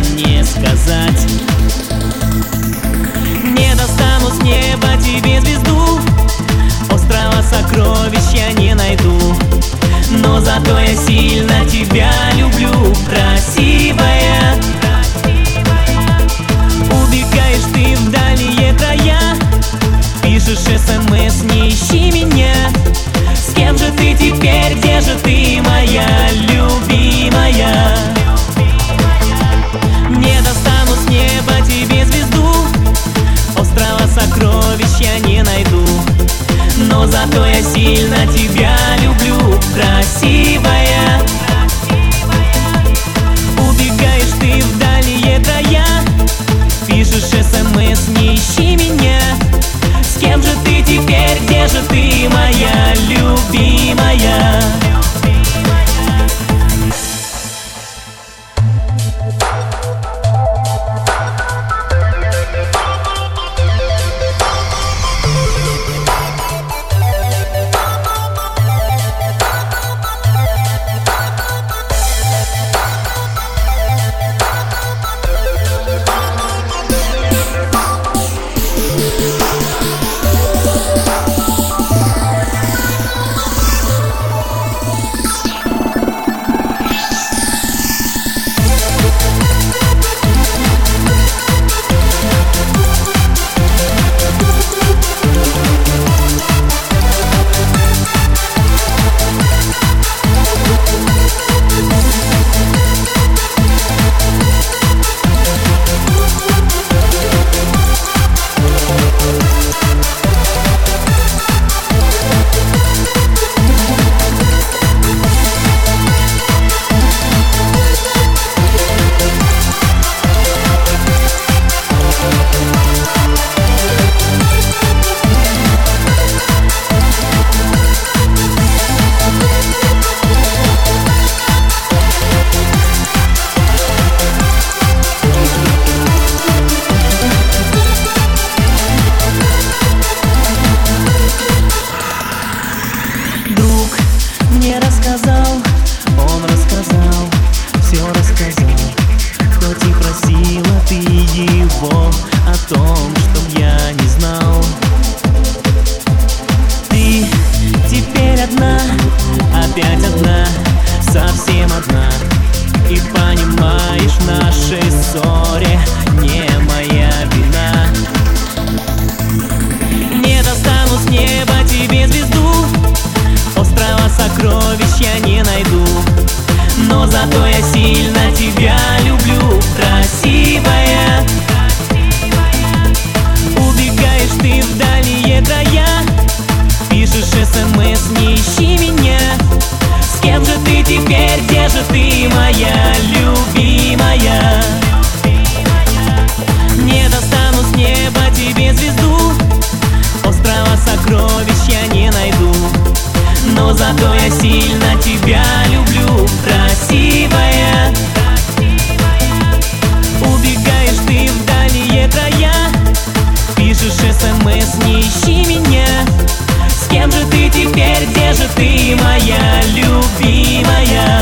не сказать. Не достану с неба тебе звезду. Острова сокровищ я не найду. Но зато я сильно тебя люблю, проси. одна. И понимаешь, в нашей ссоре не моя вина. Не достану с неба тебе звезду Острова сокровищ я не найду. Но зато я сильно тебя люблю, красивая. Убегаешь ты в дальние края Пишешь смс не Я люблю, красивая Убегаешь ты в дальние края. Пишешь смс, не эм ищи меня. С кем же ты теперь, где же ты, моя любимая?